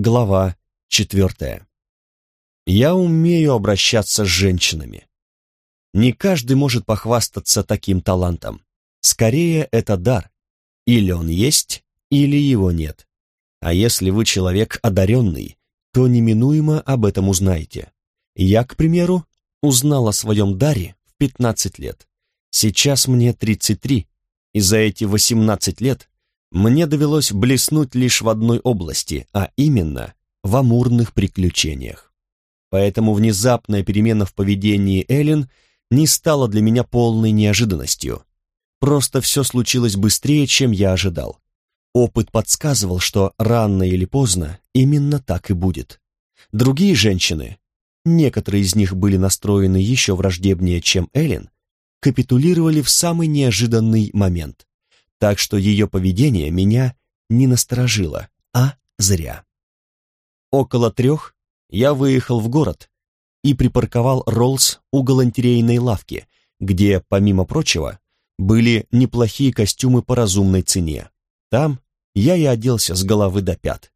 Глава четвертая. Я умею обращаться с женщинами. Не каждый может похвастаться таким талантом. Скорее, это дар. Или он есть, или его нет. А если вы человек одаренный, то неминуемо об этом узнаете. Я, к примеру, узнал о своем даре в 15 лет. Сейчас мне 33, и за эти 18 лет мне довелось блеснуть лишь в одной области, а именно в амурных приключениях. Поэтому внезапная перемена в поведении Эллен не стала для меня полной неожиданностью. Просто все случилось быстрее, чем я ожидал. Опыт подсказывал, что рано или поздно именно так и будет. Другие женщины, некоторые из них были настроены еще враждебнее, чем Эллен, капитулировали в самый неожиданный момент. Так что ее поведение меня не насторожило, а зря. Около трех я выехал в город и припарковал Роллс у галантерейной лавки, где, помимо прочего, были неплохие костюмы по разумной цене. Там я и оделся с головы до пят.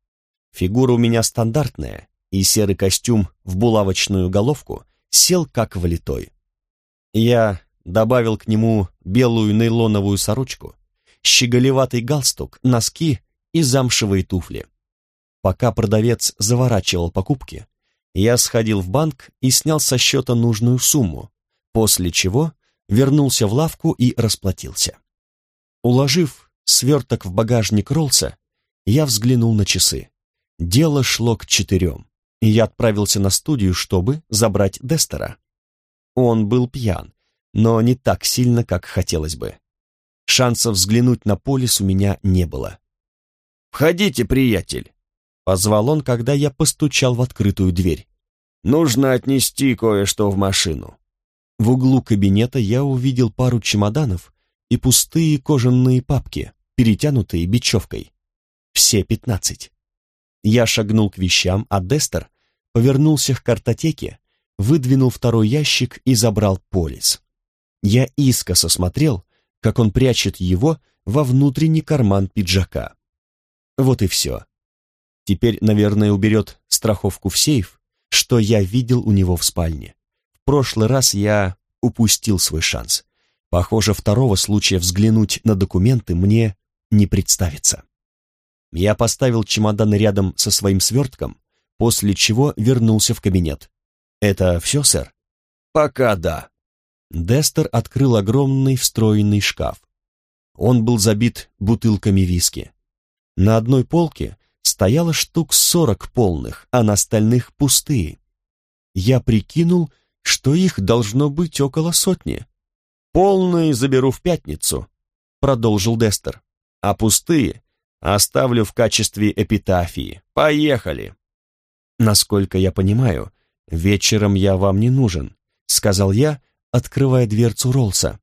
Фигура у меня стандартная, и серый костюм в булавочную головку сел как влитой. Я добавил к нему белую нейлоновую сорочку, щеголеватый галстук, носки и замшевые туфли. Пока продавец заворачивал покупки, я сходил в банк и снял со счета нужную сумму, после чего вернулся в лавку и расплатился. Уложив сверток в багажник Роллса, я взглянул на часы. Дело шло к четырем, и я отправился на студию, чтобы забрать Дестера. Он был пьян, но не так сильно, как хотелось бы. Шансов взглянуть на полис у меня не было. «Входите, приятель!» — позвал он, когда я постучал в открытую дверь. «Нужно отнести кое-что в машину». В углу кабинета я увидел пару чемоданов и пустые кожаные папки, перетянутые бечевкой. Все пятнадцать. Я шагнул к вещам, а Дестер повернулся к картотеке, выдвинул второй ящик и забрал полис. Я искоса смотрел, как он прячет его во внутренний карман пиджака. Вот и все. Теперь, наверное, уберет страховку в сейф, что я видел у него в спальне. В прошлый раз я упустил свой шанс. Похоже, второго случая взглянуть на документы мне не представится. Я поставил чемодан рядом со своим свертком, после чего вернулся в кабинет. «Это все, сэр?» «Пока да», Дестер открыл огромный встроенный шкаф. Он был забит бутылками виски. На одной полке стояло штук сорок полных, а на остальных пустые. Я прикинул, что их должно быть около сотни. «Полные заберу в пятницу», — продолжил Дестер, «а пустые оставлю в качестве эпитафии. Поехали!» «Насколько я понимаю, вечером я вам не нужен», — сказал я, открывая дверцу Роллса.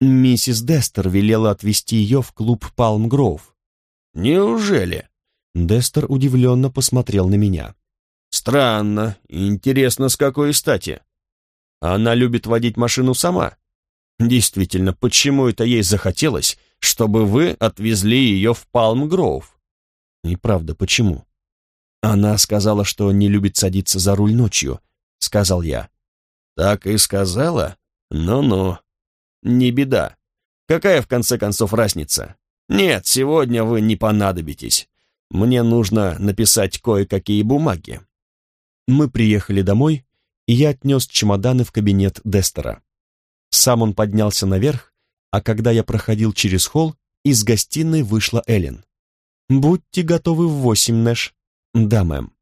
Миссис Дестер велела отвезти ее в клуб Палм Гроув. «Неужели?» Дестер удивленно посмотрел на меня. «Странно. Интересно, с какой стати? Она любит водить машину сама. Действительно, почему это ей захотелось, чтобы вы отвезли ее в Палм Гроув?» «Неправда, почему?» «Она сказала, что не любит садиться за руль ночью», — сказал я. «Так и сказала? Ну-ну. Не беда. Какая, в конце концов, разница? Нет, сегодня вы не понадобитесь. Мне нужно написать кое-какие бумаги». Мы приехали домой, и я отнес чемоданы в кабинет Дестера. Сам он поднялся наверх, а когда я проходил через холл, из гостиной вышла Эллен. «Будьте готовы в восемь, Нэш». «Да, мэм».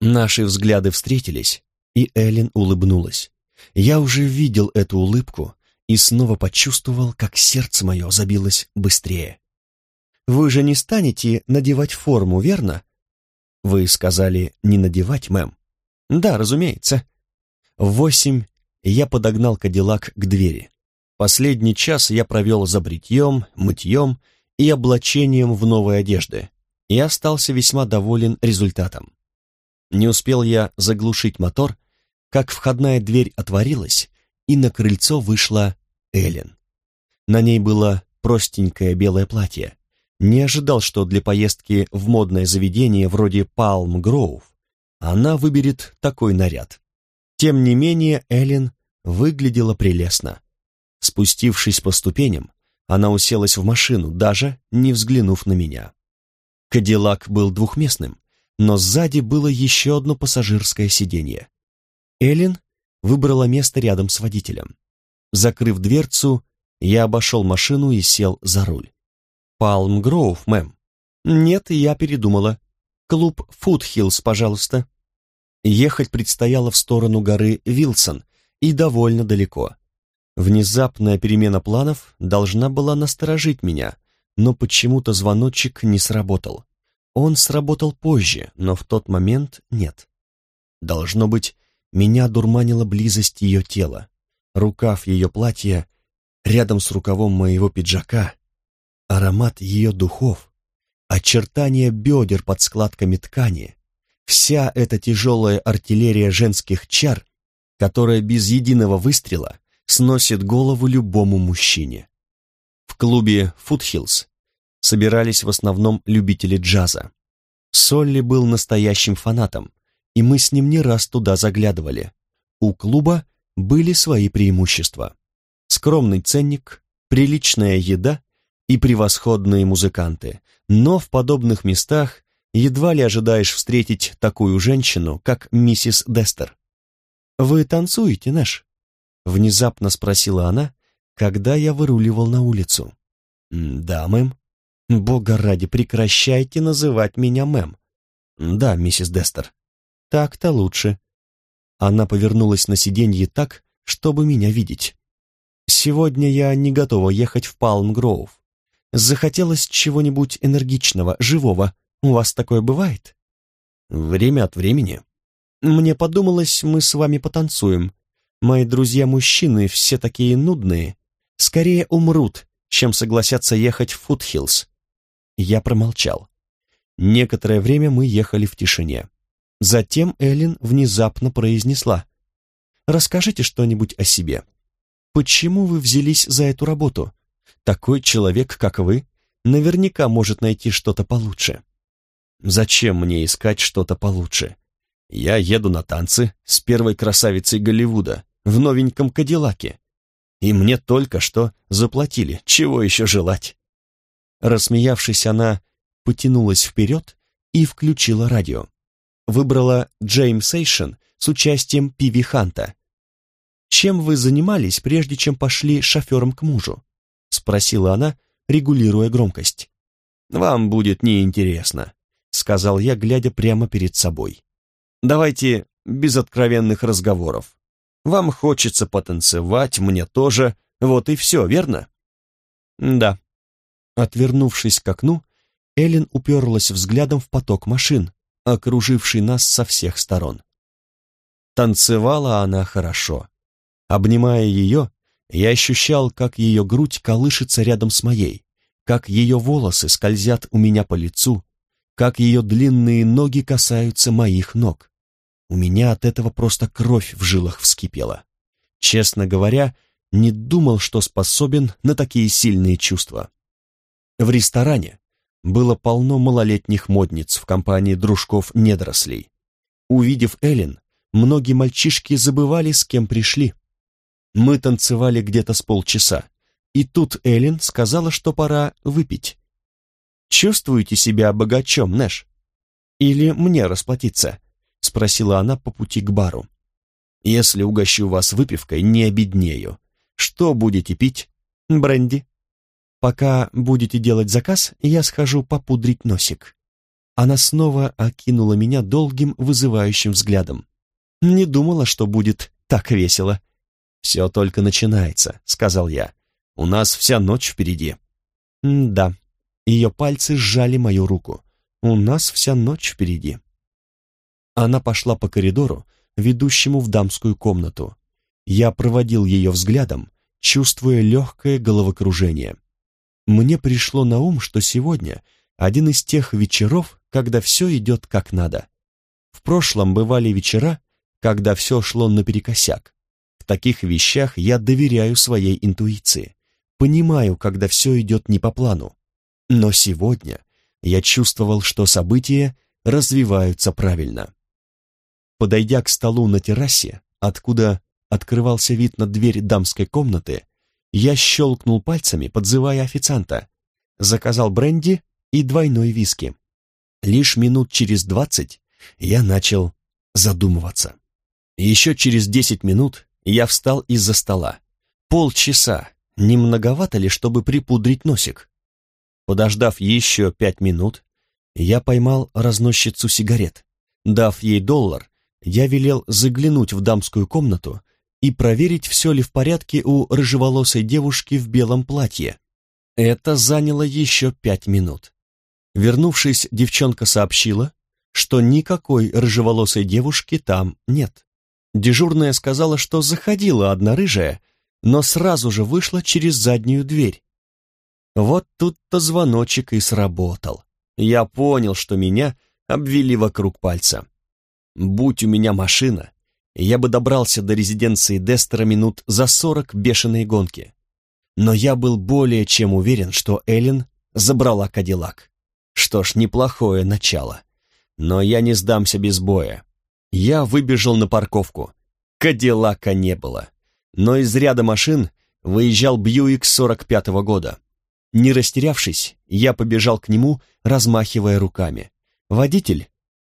Наши взгляды встретились, и Эллен улыбнулась. Я уже видел эту улыбку и снова почувствовал, как сердце мое забилось быстрее. «Вы же не станете надевать форму, верно?» «Вы сказали не надевать, мэм?» «Да, разумеется». В восемь я подогнал Кадиллак к двери. Последний час я провел за бритьем, мытьем и облачением в новой одежды, и остался весьма доволен результатом. Не успел я заглушить мотор, как входная дверь отворилась, и на крыльцо вышла Эллен. На ней было простенькое белое платье, Не ожидал, что для поездки в модное заведение вроде Palm Grove она выберет такой наряд. Тем не менее, Эллен выглядела прелестно. Спустившись по ступеням, она уселась в машину, даже не взглянув на меня. Кадиллак был двухместным, но сзади было еще одно пассажирское сиденье. Эллен выбрала место рядом с водителем. Закрыв дверцу, я обошел машину и сел за руль. «Палм Гроув, мэм». «Нет, я передумала. Клуб Фудхиллс, пожалуйста». Ехать предстояло в сторону горы Вилсон и довольно далеко. Внезапная перемена планов должна была насторожить меня, но почему-то звоночек не сработал. Он сработал позже, но в тот момент нет. Должно быть, меня дурманила близость ее тела. Рукав ее платья рядом с рукавом моего пиджака, аромат ее духов, очертания бедер под складками ткани, вся эта тяжелая артиллерия женских чар, которая без единого выстрела сносит голову любому мужчине. В клубе «Фудхиллз» собирались в основном любители джаза. Солли был настоящим фанатом, и мы с ним не раз туда заглядывали. У клуба были свои преимущества. Скромный ценник, приличная еда и превосходные музыканты, но в подобных местах едва ли ожидаешь встретить такую женщину, как миссис Дестер. «Вы танцуете, Нэш?» — внезапно спросила она, когда я выруливал на улицу. «Да, мэм». «Бога ради, прекращайте называть меня мэм». «Да, миссис Дестер». «Так-то лучше». Она повернулась на сиденье так, чтобы меня видеть. «Сегодня я не готова ехать в Палм-Гроув. Захотелось чего-нибудь энергичного, живого. У вас такое бывает?» «Время от времени». «Мне подумалось, мы с вами потанцуем. Мои друзья-мужчины все такие нудные. Скорее умрут, чем согласятся ехать в Фудхиллз». Я промолчал. Некоторое время мы ехали в тишине. Затем Эллен внезапно произнесла. «Расскажите что-нибудь о себе. Почему вы взялись за эту работу? Такой человек, как вы, наверняка может найти что-то получше». «Зачем мне искать что-то получше? Я еду на танцы с первой красавицей Голливуда в новеньком Кадиллаке. И мне только что заплатили, чего еще желать?» Рассмеявшись, она потянулась вперед и включила радио. Выбрала Джеймс Эйшен с участием Пиви Ханта. «Чем вы занимались, прежде чем пошли шофером к мужу?» — спросила она, регулируя громкость. «Вам будет неинтересно», — сказал я, глядя прямо перед собой. «Давайте без откровенных разговоров. Вам хочется потанцевать, мне тоже, вот и все, верно?» «Да». Отвернувшись к окну, Эллен уперлась взглядом в поток машин, окруживший нас со всех сторон. Танцевала она хорошо. Обнимая ее, я ощущал, как ее грудь колышется рядом с моей, как ее волосы скользят у меня по лицу, как ее длинные ноги касаются моих ног. У меня от этого просто кровь в жилах вскипела. Честно говоря, не думал, что способен на такие сильные чувства. В ресторане было полно малолетних модниц в компании дружков-недорослей. Увидев Эллен, многие мальчишки забывали, с кем пришли. Мы танцевали где-то с полчаса, и тут Эллен сказала, что пора выпить. «Чувствуете себя богачом, Нэш? Или мне расплатиться?» — спросила она по пути к бару. «Если угощу вас выпивкой, не обеднею. Что будете пить? Бренди?» Пока будете делать заказ, я схожу попудрить носик». Она снова окинула меня долгим вызывающим взглядом. Не думала, что будет так весело. «Все только начинается», — сказал я. «У нас вся ночь впереди». «Да». Ее пальцы сжали мою руку. «У нас вся ночь впереди». Она пошла по коридору, ведущему в дамскую комнату. Я проводил ее взглядом, чувствуя легкое головокружение. Мне пришло на ум, что сегодня один из тех вечеров, когда все идет как надо. В прошлом бывали вечера, когда все шло наперекосяк. В таких вещах я доверяю своей интуиции. Понимаю, когда все идет не по плану. Но сегодня я чувствовал, что события развиваются правильно. Подойдя к столу на террасе, откуда открывался вид на дверь дамской комнаты, я щелкнул пальцами, подзывая официанта. Заказал бренди и двойной виски. Лишь минут через двадцать я начал задумываться. Еще через десять минут я встал из-за стола. Полчаса, не многовато ли, чтобы припудрить носик? Подождав еще пять минут, я поймал разносчицу сигарет. Дав ей доллар, я велел заглянуть в дамскую комнату и проверить, все ли в порядке у рыжеволосой девушки в белом платье. Это заняло еще пять минут. Вернувшись, девчонка сообщила, что никакой рыжеволосой девушки там нет. Дежурная сказала, что заходила одна рыжая, но сразу же вышла через заднюю дверь. Вот тут-то звоночек и сработал. Я понял, что меня обвели вокруг пальца. Будь у меня машина, я бы добрался до резиденции Дестера минут за сорок бешеной гонки. Но я был более чем уверен, что Эллен забрала Кадиллак. Что ж, неплохое начало. Но я не сдамся без боя. Я выбежал на парковку. Кадиллака не было. Но из ряда машин выезжал Бьюик 45-го года. Не растерявшись, я побежал к нему, размахивая руками. Водитель,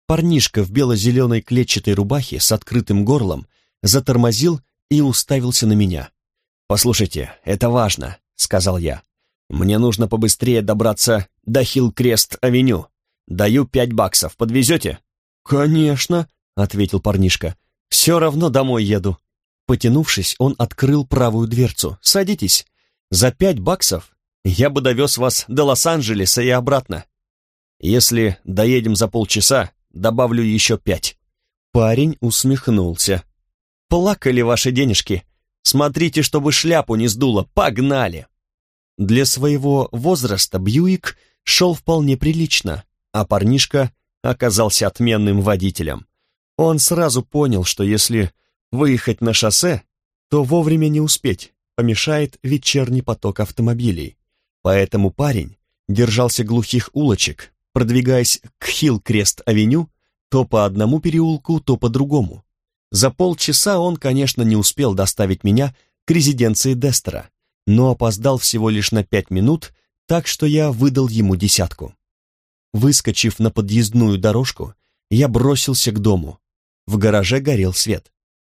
парнишка в бело-зеленой клетчатой рубахе с открытым горлом, затормозил и уставился на меня. «Послушайте, это важно», — сказал я. «Мне нужно побыстрее добраться до Хилл-Крест-авеню. Даю пять баксов, подвезете?» «Конечно», — ответил парнишка. «Все равно домой еду». Потянувшись, он открыл правую дверцу. «Садитесь. За пять баксов я бы довез вас до Лос-Анджелеса и обратно. Если доедем за полчаса, добавлю еще пять». Парень усмехнулся. «Плакали ваши денежки. Смотрите, чтобы шляпу не сдуло. Погнали!» Для своего возраста Бьюик шел вполне прилично, а парнишка оказался отменным водителем. Он сразу понял, что если выехать на шоссе, то вовремя не успеть, помешает вечерний поток автомобилей. Поэтому парень держался глухих улочек, продвигаясь к Хилл-Крест-авеню то по одному переулку, то по другому. За полчаса он, конечно, не успел доставить меня к резиденции Дестера, но опоздал всего лишь на пять минут, так что я выдал ему десятку. Выскочив на подъездную дорожку, я бросился к дому. В гараже горел свет.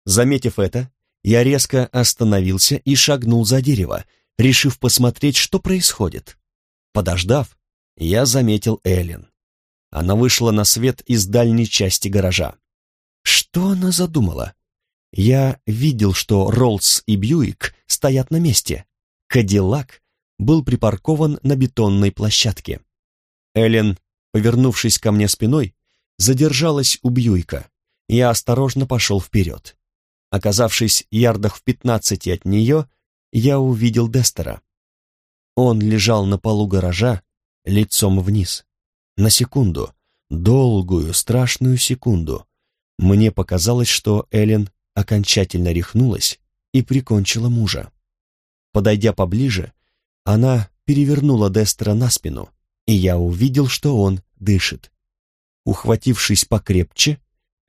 Заметив это, я резко остановился и шагнул за дерево, решив посмотреть, что происходит. Подождав, я заметил Эллен. Она вышла на свет из дальней части гаража. Что она задумала? Я видел, что Роллс и Бьюик стоят на месте. Кадиллак был припаркован на бетонной площадке. Эллен, повернувшись ко мне спиной, задержалась у Бьюика. Я осторожно пошел вперед. Оказавшись ярдах в пятнадцати от нее, я увидел Дестера. Он лежал на полу гаража, лицом вниз. На секунду, долгую, страшную секунду, мне показалось, что Эллен окончательно рехнулась и прикончила мужа. Подойдя поближе, она перевернула Дестера на спину, и я увидел, что он дышит. Ухватившись покрепче,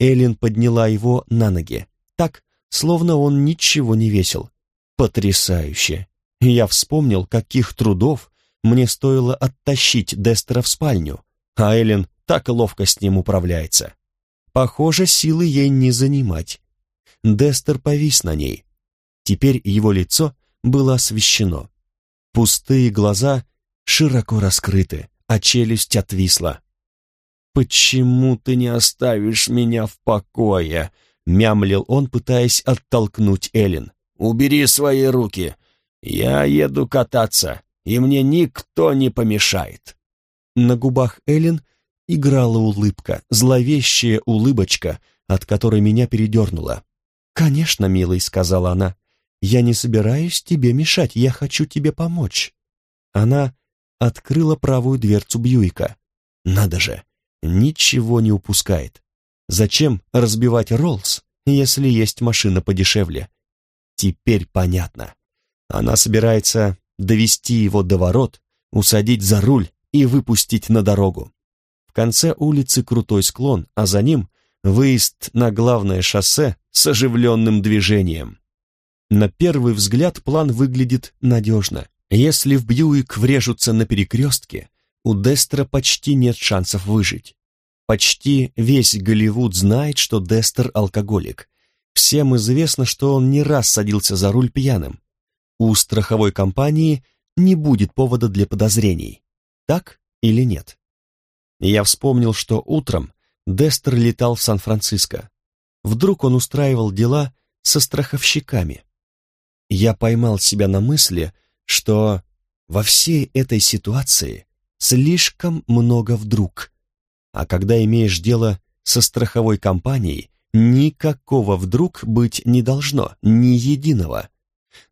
Эллен подняла его на ноги, так, словно он ничего не весил. Потрясающе! Я вспомнил, каких трудов мне стоило оттащить Дестера в спальню, а Эллен так ловко с ним управляется. Похоже, силы ей не занимать. Дестер повис на ней. Теперь его лицо было освещено. Пустые глаза широко раскрыты, а челюсть отвисла. «Почему ты не оставишь меня в покое?» — мямлил он, пытаясь оттолкнуть Эллен. «Убери свои руки. Я еду кататься, и мне никто не помешает». На губах Эллен играла улыбка, зловещая улыбочка, от которой меня передернуло. «Конечно, милый», — сказала она, — «я не собираюсь тебе мешать, я хочу тебе помочь». Она открыла правую дверцу Бьюика. Надо же, ничего не упускает. Зачем разбивать Роллс, если есть машина подешевле? Теперь понятно. Она собирается довести его до ворот, усадить за руль и выпустить на дорогу. В конце улицы крутой склон, а за ним выезд на главное шоссе с оживленным движением. На первый взгляд план выглядит надежно. Если в Бьюик врежутся на перекрестке, у Дестера почти нет шансов выжить. Почти весь Голливуд знает, что Дестер алкоголик. Всем известно, что он не раз садился за руль пьяным. У страховой компании не будет повода для подозрений. Так или нет? Я вспомнил, что утром Дестер летал в Сан-Франциско. Вдруг он устраивал дела со страховщиками. Я поймал себя на мысли, что во всей этой ситуации слишком много вдруг. А когда имеешь дело со страховой компанией, никакого вдруг быть не должно, ни единого.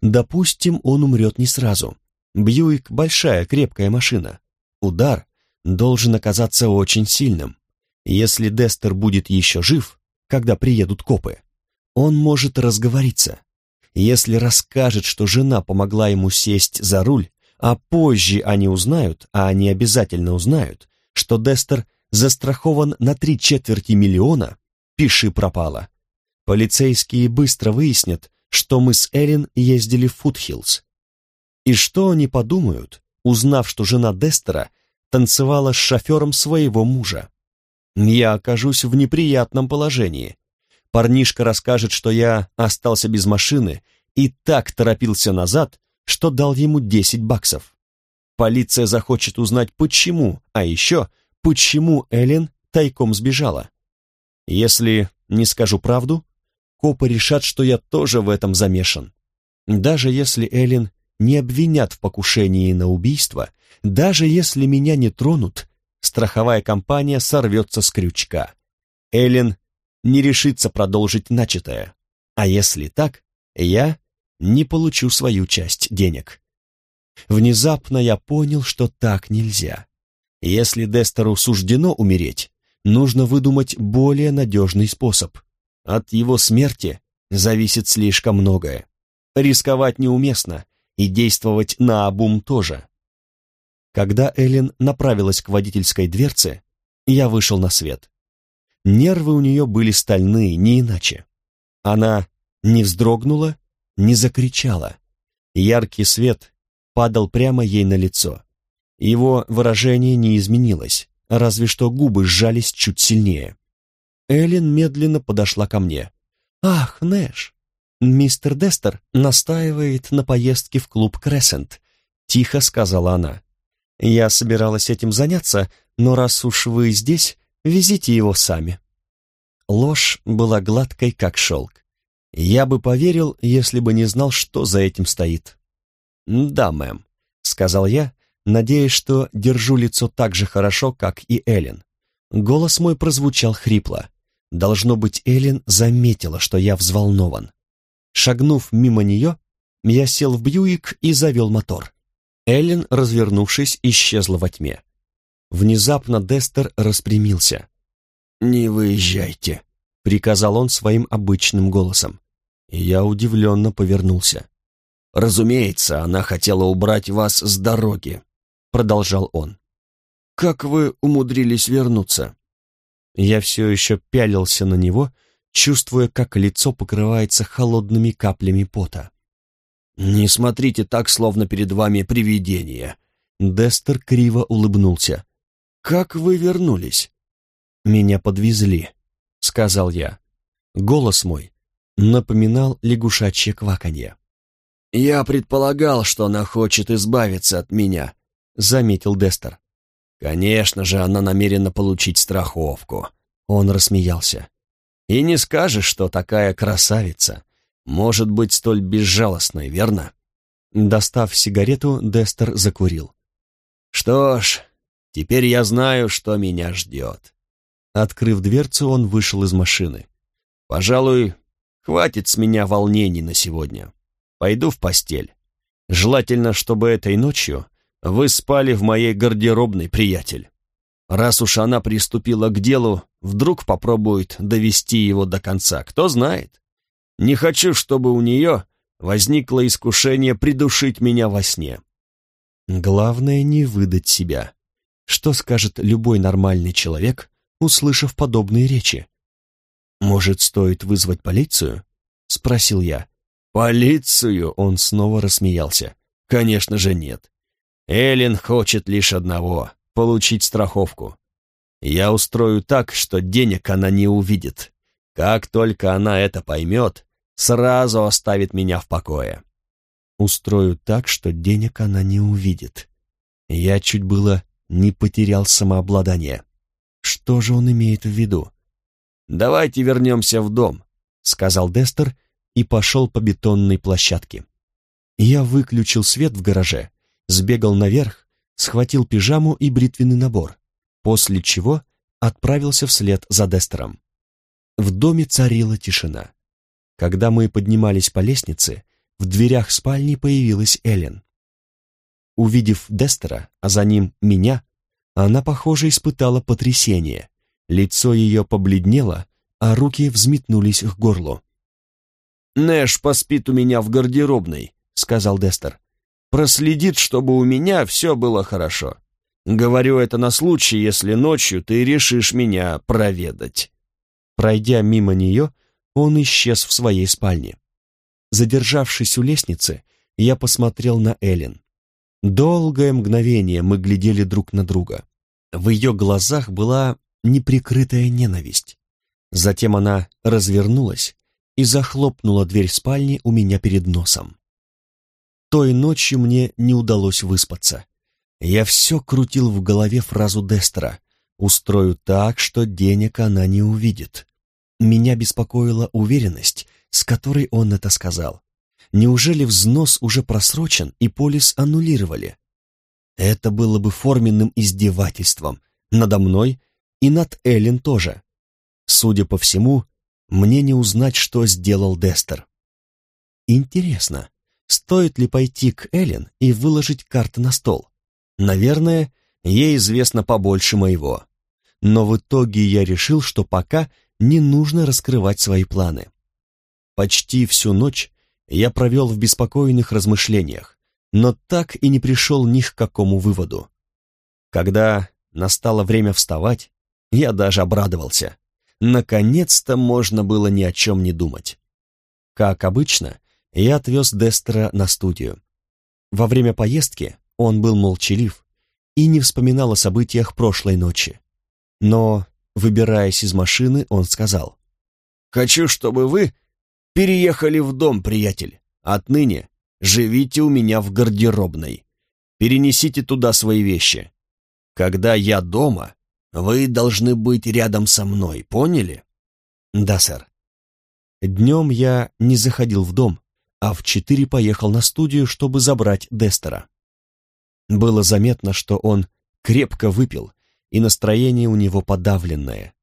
Допустим, он умрет не сразу. Бьюик — большая, крепкая машина. Удар должен оказаться очень сильным. Если Дестер будет еще жив, когда приедут копы, он может разговориться. Если расскажет, что жена помогла ему сесть за руль, а позже они узнают, а они обязательно узнают, что Дестер застрахован на три четверти миллиона, пиши пропало. Полицейские быстро выяснят, что мы с Эллен ездили в Фудхиллз. И что они подумают, узнав, что жена Дестера танцевала с шофером своего мужа? Я окажусь в неприятном положении. Парнишка расскажет, что я остался без машины и так торопился назад, что дал ему 10 баксов. Полиция захочет узнать, почему, а еще, почему Эллен тайком сбежала. Если не скажу правду, копы решат, что я тоже в этом замешан. Даже если Эллен не обвинят в покушении на убийство, даже если меня не тронут, страховая компания сорвется с крючка. Эллен не решится продолжить начатое. А если так, я не получу свою часть денег. Внезапно я понял, что так нельзя. Если Дестеру суждено умереть, нужно выдумать более надежный способ. От его смерти зависит слишком многое. Рисковать неуместно, и действовать наобум тоже. Когда Эллен направилась к водительской дверце, я вышел на свет. Нервы у нее были стальные, не иначе. Она не вздрогнула, не закричала. Яркий свет падал прямо ей на лицо. Его выражение не изменилось, разве что губы сжались чуть сильнее. Эллен медленно подошла ко мне. «Ах, Нэш, мистер Дестер настаивает на поездке в клуб Крессент», — тихо сказала она. «Я собиралась этим заняться, но раз уж вы здесь, везите его сами». Ложь была гладкой, как шелк. Я бы поверил, если бы не знал, что за этим стоит. «Да, мэм», — сказал я, надеясь, что держу лицо так же хорошо, как и Эллен. Голос мой прозвучал хрипло. Должно быть, Эллен заметила, что я взволнован. Шагнув мимо нее, я сел в Бьюик и завел мотор. Эллен, развернувшись, исчезла во тьме. Внезапно Дестер распрямился. «Не выезжайте», — приказал он своим обычным голосом. Я удивленно повернулся. «Разумеется, она хотела убрать вас с дороги», — продолжал он. «Как вы умудрились вернуться?» Я все еще пялился на него, чувствуя, как лицо покрывается холодными каплями пота. «Не смотрите так, словно перед вами привидение», — Дестер криво улыбнулся. «Как вы вернулись?» «Меня подвезли», — сказал я. Голос мой напоминал лягушачье кваканье. «Я предполагал, что она хочет избавиться от меня», — заметил Дестер. «Конечно же, она намерена получить страховку», — он рассмеялся. «И не скажешь, что такая красавица может быть столь безжалостной, верно?» Достав сигарету, Дестер закурил. «Что ж, теперь я знаю, что меня ждет. Открыв дверцу, он вышел из машины. «Пожалуй, хватит с меня волнений на сегодня. Пойду в постель. Желательно, чтобы этой ночью вы спали в моей гардеробной, приятель. Раз уж она приступила к делу, вдруг попробует довести его до конца, кто знает. Не хочу, чтобы у нее возникло искушение придушить меня во сне. Главное не выдать себя. Что скажет любой нормальный человек, услышав подобные речи? «Может, стоит вызвать полицию?» — спросил я. «Полицию?» — он снова рассмеялся. «Конечно же нет. Эллен хочет лишь одного — получить страховку. Я устрою так, что денег она не увидит. Как только она это поймет, сразу оставит меня в покое. Устрою так, что денег она не увидит. Я чуть было не потерял самообладание. Что же он имеет в виду? «Давайте вернемся в дом», — сказал Дестер и пошел по бетонной площадке. Я выключил свет в гараже, сбегал наверх, схватил пижаму и бритвенный набор после чего отправился вслед за Дестером. В доме царила тишина. Когда мы поднимались по лестнице, в дверях спальни появилась Эллен. Увидев Дестера, а за ним меня, она, похоже, испытала потрясение. Лицо ее побледнело, а руки взметнулись к горлу. «Нэш поспит у меня в гардеробной», — сказал Дестер. «Проследит, чтобы у меня все было хорошо. Говорю это на случай, если ночью ты решишь меня проведать». Пройдя мимо нее, он исчез в своей спальне. Задержавшись у лестницы, я посмотрел на Эллен. Долгое мгновение мы глядели друг на друга. В ее глазах была неприкрытая ненависть. Затем она развернулась и захлопнула дверь спальни у меня перед носом. Той ночью мне не удалось выспаться. Я все крутил в голове фразу Дестера «Устрою так, что денег она не увидит». Меня беспокоила уверенность, с которой он это сказал. Неужели взнос уже просрочен и полис аннулировали? Это было бы форменным издевательством надо мной и над Эллен тоже. Судя по всему, мне не узнать, что сделал Дестер. Интересно, стоит ли пойти к Эллен и выложить карты на стол? Наверное, ей известно побольше моего. Но в итоге я решил, что пока не нужно раскрывать свои планы. Почти всю ночь я провел в беспокойных размышлениях, но так и не пришел ни к какому выводу. Когда настало время вставать, я даже обрадовался. Наконец-то можно было ни о чем не думать. Как обычно, я отвез Дестера на студию. Во время поездки он был молчалив и не вспоминал о событиях прошлой ночи. Но, выбираясь из машины, он сказал, «Хочу, чтобы вы переехали в дом, приятель. Отныне живите у меня в гардеробной. Перенесите туда свои вещи. Когда я дома, вы должны быть рядом со мной, поняли?» «Да, сэр». Днем я не заходил в дом, а в четыре поехал на студию, чтобы забрать Дестера. Было заметно, что он крепко выпил, и настроение у него подавленное.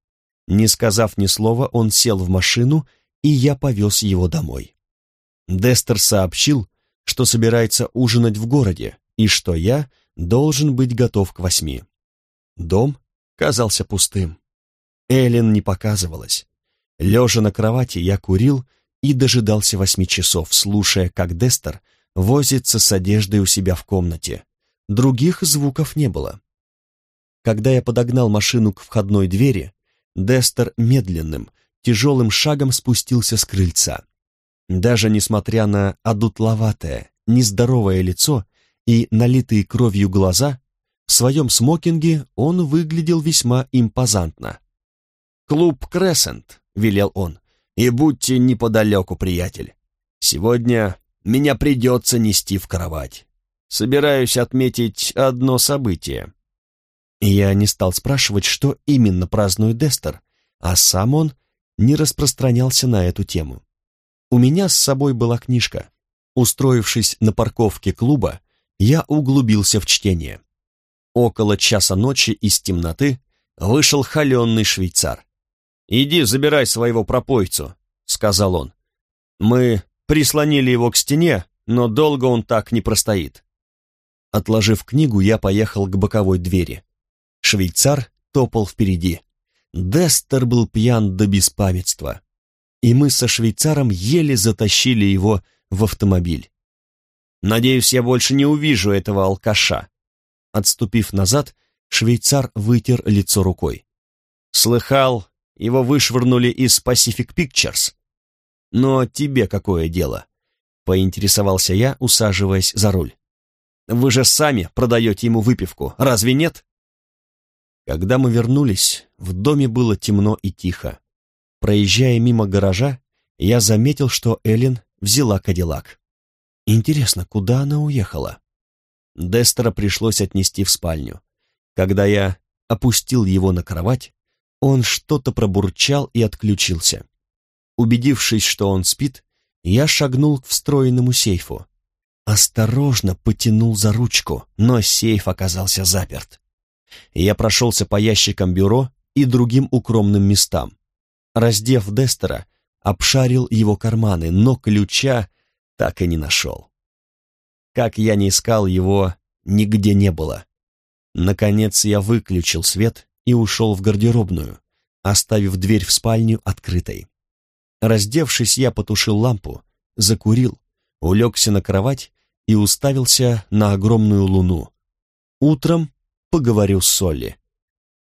Не сказав ни слова, он сел в машину, и я повез его домой. Дестер сообщил, что собирается ужинать в городе, и что я должен быть готов к восьми. Дом казался пустым. Эллен не показывалась. Лежа на кровати, я курил и дожидался восьми часов, слушая, как Дестер возится с одеждой у себя в комнате. Других звуков не было. Когда я подогнал машину к входной двери, Дестер медленным, тяжелым шагом спустился с крыльца. Даже несмотря на одутловатое, нездоровое лицо и налитые кровью глаза, в своем смокинге он выглядел весьма импозантно. «Клуб Крессент», — велел он, — «и будьте неподалеку, приятель. Сегодня меня придется нести в кровать» собираюсь отметить одно событие». Я не стал спрашивать, что именно празднует Дестер, а сам он не распространялся на эту тему. У меня с собой была книжка. Устроившись на парковке клуба, я углубился в чтение. Около часа ночи из темноты вышел холеный швейцар. «Иди, забирай своего пропойцу», — сказал он. «Мы прислонили его к стене, но долго он так не простоит. Отложив книгу, я поехал к боковой двери. Швейцар топал впереди. Дестер был пьян до беспамятства. И мы со швейцаром еле затащили его в автомобиль. Надеюсь, я больше не увижу этого алкаша. Отступив назад, Швейцар вытер лицо рукой. «Слыхал, его вышвырнули из Pacific Pictures. Но тебе какое дело?» Поинтересовался я, усаживаясь за руль. «Вы же сами продаете ему выпивку, разве нет?» Когда мы вернулись, в доме было темно и тихо. Проезжая мимо гаража, я заметил, что Эллен взяла Кадиллак. Интересно, куда она уехала? Дестера пришлось отнести в спальню. Когда я опустил его на кровать, он что-то пробурчал и отключился. Убедившись, что он спит, я шагнул к встроенному сейфу. Осторожно потянул за ручку, но сейф оказался заперт. Я прошелся по ящикам бюро и другим укромным местам. Раздев Дестера, обшарил его карманы, но ключа так и не нашел. Как я не искал его, нигде не было. Наконец я выключил свет и ушел в гардеробную, оставив дверь в спальню открытой. Раздевшись, я потушил лампу, закурил, улегся на кровать и уставился на огромную луну. Утром поговорю с Солли.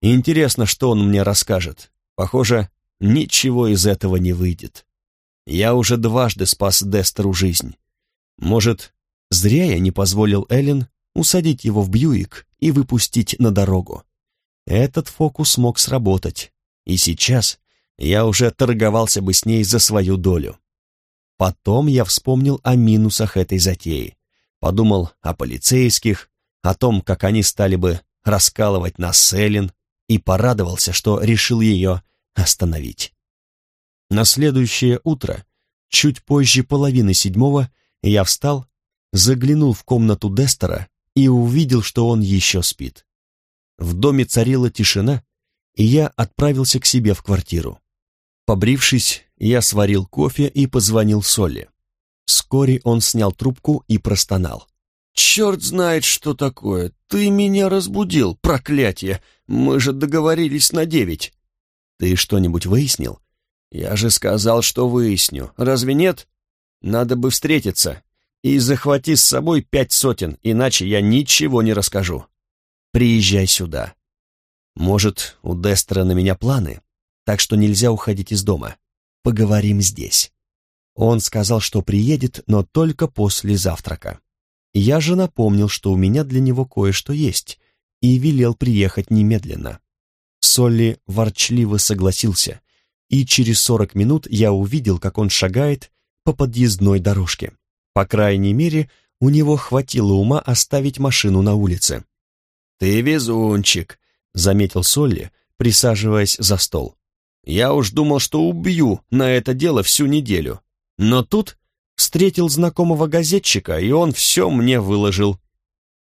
Интересно, что он мне расскажет. Похоже, ничего из этого не выйдет. Я уже дважды спас Дестеру жизнь. Может, зря я не позволил Эллен усадить его в Бьюик и выпустить на дорогу. Этот фокус мог сработать, и сейчас я уже торговался бы с ней за свою долю. Потом я вспомнил о минусах этой затеи, подумал о полицейских, о том, как они стали бы раскалывать нас с Эллен, и порадовался, что решил ее остановить. На следующее утро, чуть позже половины седьмого, я встал, заглянул в комнату Дестера и увидел, что он еще спит. В доме царила тишина, и я отправился к себе в квартиру. Побрившись, я сварил кофе и позвонил Солли. Вскоре он снял трубку и простонал. «Черт знает, что такое! Ты меня разбудил, проклятие! Мы же договорились на девять!» «Ты что-нибудь выяснил?» «Я же сказал, что выясню. Разве нет? Надо бы встретиться. И захвати с собой пять сотен, иначе я ничего не расскажу. Приезжай сюда. Может, у Дестера на меня планы, так что нельзя уходить из дома. Поговорим здесь». Он сказал, что приедет, но только после завтрака. Я же напомнил, что у меня для него кое-что есть, и велел приехать немедленно. Солли ворчливо согласился, и через сорок минут я увидел, как он шагает по подъездной дорожке. По крайней мере, у него хватило ума оставить машину на улице. «Ты везунчик», — заметил Солли, присаживаясь за стол. «Я уж думал, что убью на это дело всю неделю. Но тут встретил знакомого газетчика, и он все мне выложил».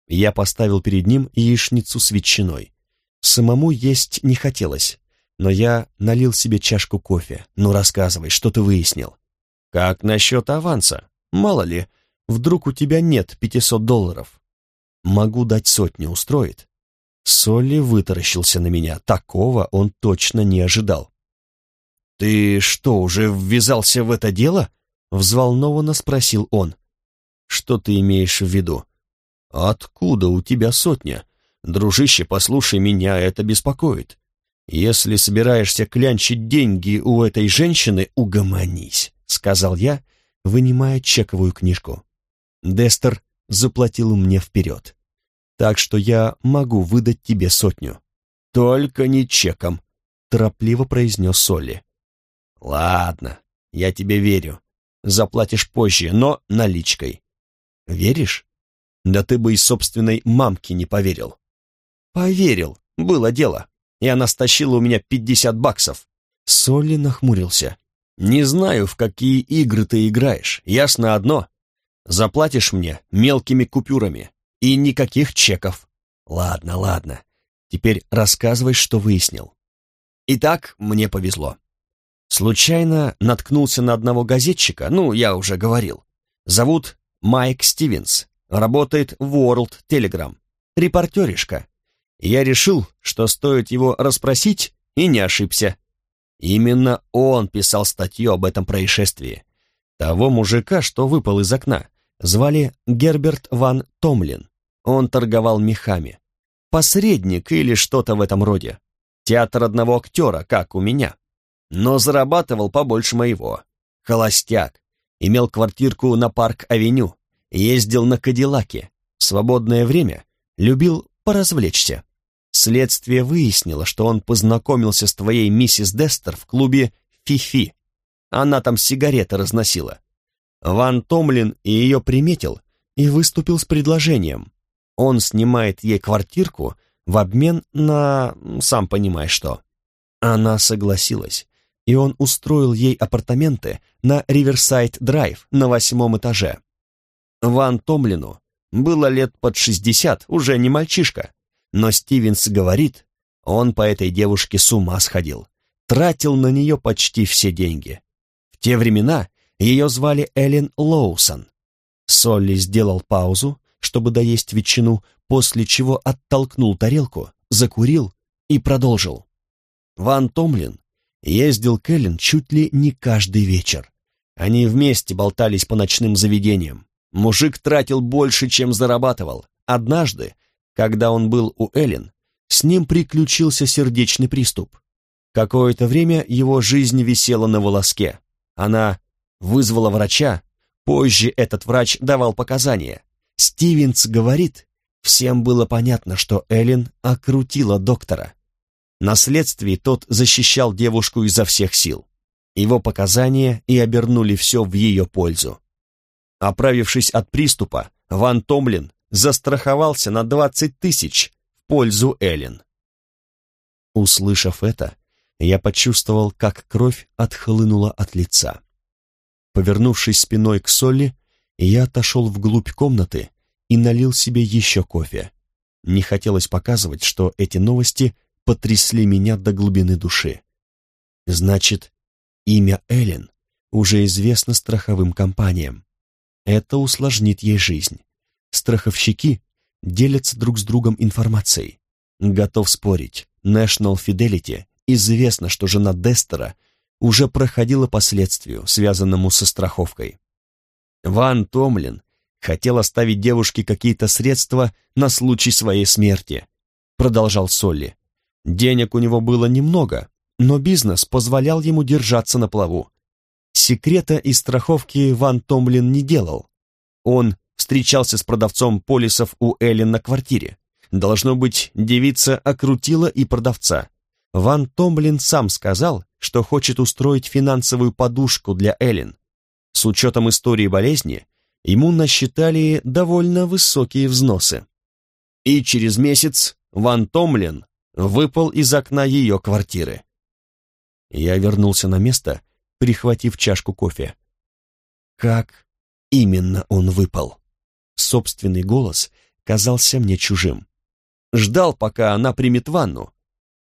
Я поставил перед ним яичницу с ветчиной. Самому есть не хотелось, но я налил себе чашку кофе. Ну, рассказывай, что ты выяснил? Как насчет аванса? Мало ли, вдруг у тебя нет пятисот долларов. Могу дать сотню, устроит? Солли вытаращился на меня. Такого он точно не ожидал. «Ты что, уже ввязался в это дело?» Взволнованно спросил он. «Что ты имеешь в виду?» «Откуда у тебя сотня?» Дружище, послушай меня, это беспокоит. Если собираешься клянчить деньги у этой женщины, угомонись, сказал я, вынимая чековую книжку. Дестер заплатил мне вперед. Так что я могу выдать тебе сотню. Только не чеком, торопливо произнес Солли. Ладно, я тебе верю. Заплатишь позже, но наличкой. Веришь? Да ты бы и собственной мамке не поверил. Поверил, было дело. И она стащила у меня пятьдесят баксов. Солли нахмурился. Не знаю, в какие игры ты играешь. Ясно одно. Заплатишь мне мелкими купюрами. И никаких чеков. Ладно, ладно. Теперь рассказывай, что выяснил. Итак, мне повезло. Случайно наткнулся на одного газетчика, ну, я уже говорил. Зовут Майк Стивенс, работает в World Telegram. Репортеришка. Я решил, что стоит его расспросить, и не ошибся. Именно он писал статью об этом происшествии. Того мужика, что выпал из окна, звали Герберт Ван Томлин. Он торговал мехами. посредник или что-то в этом роде. Театр одного актера, как у меня. Но зарабатывал побольше моего. Холостяк. Имел квартирку на Парк-авеню. Ездил на Кадиллаке. В свободное время любил поразвлечься. Следствие выяснило, что он познакомился с твоей миссис Дестер в клубе «Фифи». Она там сигареты разносила. Ван Томлин ее приметил и выступил с предложением. Он снимает ей квартирку в обмен на... сам понимаешь что. Она согласилась, и он устроил ей апартаменты на Риверсайд-драйв на восьмом этаже. Ван Томлину было лет под шестьдесят, уже не мальчишка, но Стивенс говорит, он по этой девушке с ума сходил, тратил на нее почти все деньги. В те времена ее звали Эллен Лоусон. Солли сделал паузу, чтобы доесть ветчину, после чего оттолкнул тарелку, закурил и продолжил. Ван Томлин ездил к Эллен чуть ли не каждый вечер. Они вместе болтались по ночным заведениям. Мужик тратил больше, чем зарабатывал. Однажды, когда он был у Эллен, с ним приключился сердечный приступ. Какое-то время его жизнь висела на волоске. Она вызвала врача, позже этот врач давал показания. Стивенс говорит, всем было понятно, что Эллен окрутила доктора. На следствии тот защищал девушку изо всех сил. Его показания и обернули все в ее пользу. Оправившись от приступа, Ван Томлин застраховался на 20 тысяч в пользу Эллен. Услышав это, я почувствовал, как кровь отхлынула от лица. Повернувшись спиной к Солли, я отошел вглубь комнаты и налил себе еще кофе. Не хотелось показывать, что эти новости потрясли меня до глубины души. Значит, имя Эллен уже известно страховым компаниям. Это усложнит ей жизнь. Страховщики делятся друг с другом информацией. Готов спорить, National Fidelity известно, что жена Дестера уже проходила по следствию, связанному со страховкой. Ван Томлин хотел оставить девушке какие-то средства на случай своей смерти, продолжал Солли. Денег у него было немного, но бизнес позволял ему держаться на плаву. Секрета из страховки Ван Томлин не делал. Он встречался с продавцом полисов у Эллен на квартире. Должно быть, девица окрутила и продавца. Ван Томлин сам сказал, что хочет устроить финансовую подушку для Эллен. С учетом истории болезни, ему насчитали довольно высокие взносы. И через месяц Ван Томлин выпал из окна ее квартиры. Я вернулся на место, прихватив чашку кофе. Как именно он выпал? Собственный голос казался мне чужим. Ждал, пока она примет ванну,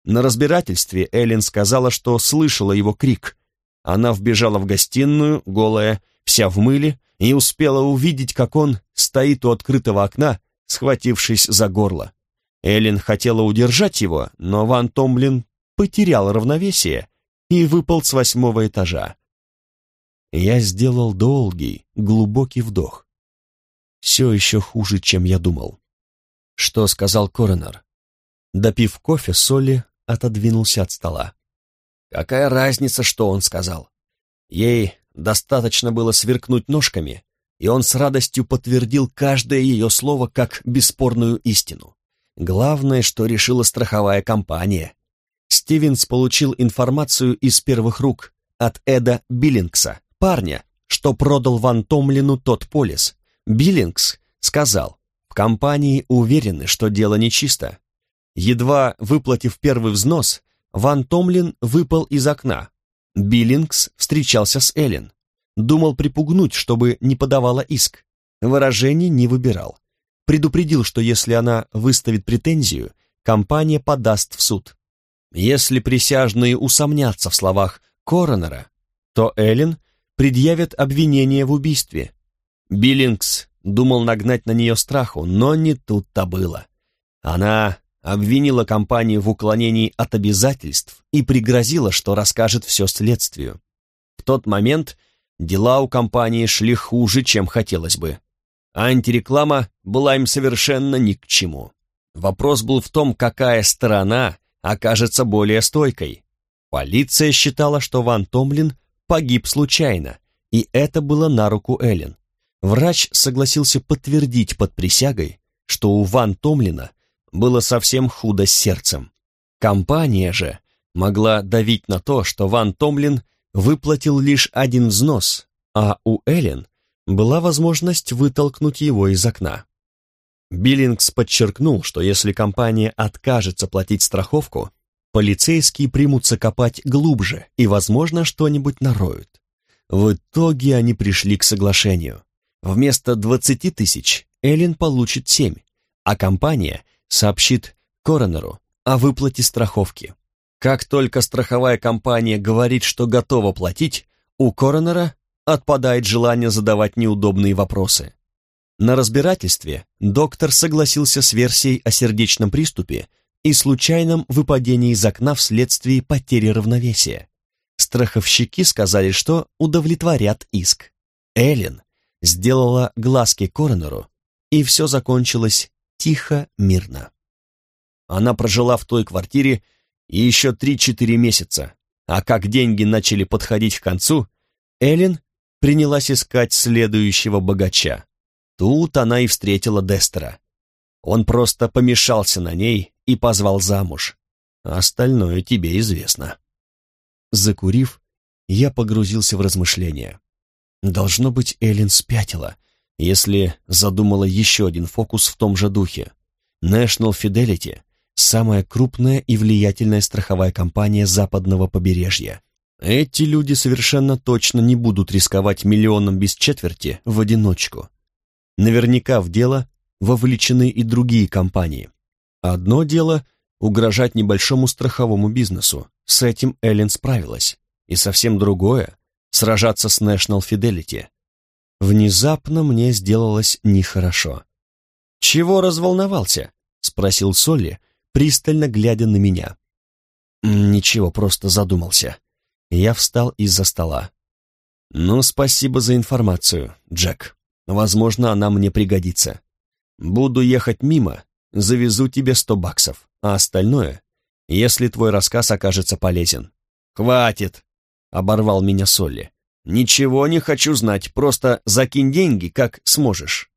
на разбирательстве Эллен сказала, что слышала его крик. Она вбежала в гостиную, голая, вся в мыле, и успела увидеть, как он стоит у открытого окна, схватившись за горло. Эллен хотела удержать его, но Ван Томлин потерял равновесие и выпал с восьмого этажа. Я сделал долгий, глубокий вдох. Все еще хуже, чем я думал. Что сказал коронер? Допив кофе, Солли отодвинулся от стола. Какая разница, что он сказал? Ей достаточно было сверкнуть ножками, и он с радостью подтвердил каждое ее слово как бесспорную истину. Главное, что решила страховая компания. Стивенс получил информацию из первых рук от Эда Биллингса, парня, что продал Ван Томлину тот полис. Биллингс сказал, в компании уверены, что дело нечисто, Едва выплатив первый взнос, Ван Томлин выпал из окна. Биллингс встречался с Эллен. Думал припугнуть, чтобы не подавала иск. Выражений не выбирал. Предупредил, что если она выставит претензию, компания подаст в суд. Если присяжные усомнятся в словах коронера, то Эллен предъявит обвинение в убийстве. Биллингс думал нагнать на нее страху, но не тут-то было. Она обвинила компанию в уклонении от обязательств и пригрозила, что расскажет все следствию. В тот момент дела у компании шли хуже, чем хотелось бы. Антиреклама была им совершенно ни к чему. Вопрос был в том, какая сторона окажется более стойкой. Полиция считала, что Ван Томлин погиб случайно, и это было на руку Эллен. Врач согласился подтвердить под присягой, что у Ван Томлина было совсем худо с сердцем. Компания же могла давить на то, что Ван Томлин выплатил лишь один взнос, а у Эллен была возможность вытолкнуть его из окна. Биллингс подчеркнул, что если компания откажется платить страховку, полицейские примутся копать глубже и, возможно, что-нибудь нароют. В итоге они пришли к соглашению. Вместо 20 тысяч Эллен получит 7, а компания сообщит коронеру о выплате страховки. Как только страховая компания говорит, что готова платить, у коронера отпадает желание задавать неудобные вопросы. На разбирательстве доктор согласился с версией о сердечном приступе и случайном выпадении из окна вследствие потери равновесия. Страховщики сказали, что удовлетворят иск. Эллен сделала глазки коронеру, и все закончилось тихо, мирно. Она прожила в той квартире еще 3-4 месяца, а как деньги начали подходить к концу, Эллен принялась искать следующего богача. Тут она и встретила Дестера. Он просто помешался на ней и позвал замуж. Остальное тебе известно. Закурив, я погрузился в размышления. Должно быть, Эллен спятила, если задумала еще один фокус в том же духе. National Fidelity – самая крупная и влиятельная страховая компания западного побережья. Эти люди совершенно точно не будут рисковать миллионом без четверти в одиночку. Наверняка в дело вовлечены и другие компании. Одно дело – угрожать небольшому страховому бизнесу, с этим Эллен справилась, и совсем другое – сражаться с National Fidelity. Внезапно мне сделалось нехорошо. «Чего разволновался?» — спросил Солли, пристально глядя на меня. «Ничего, просто задумался». Я встал из-за стола. «Ну, спасибо за информацию, Джек. Возможно, она мне пригодится. Буду ехать мимо, завезу тебе сто баксов, а остальное, если твой рассказ окажется полезен». «Хватит!» — оборвал меня Солли. «Ничего не хочу знать, просто закинь деньги, как сможешь».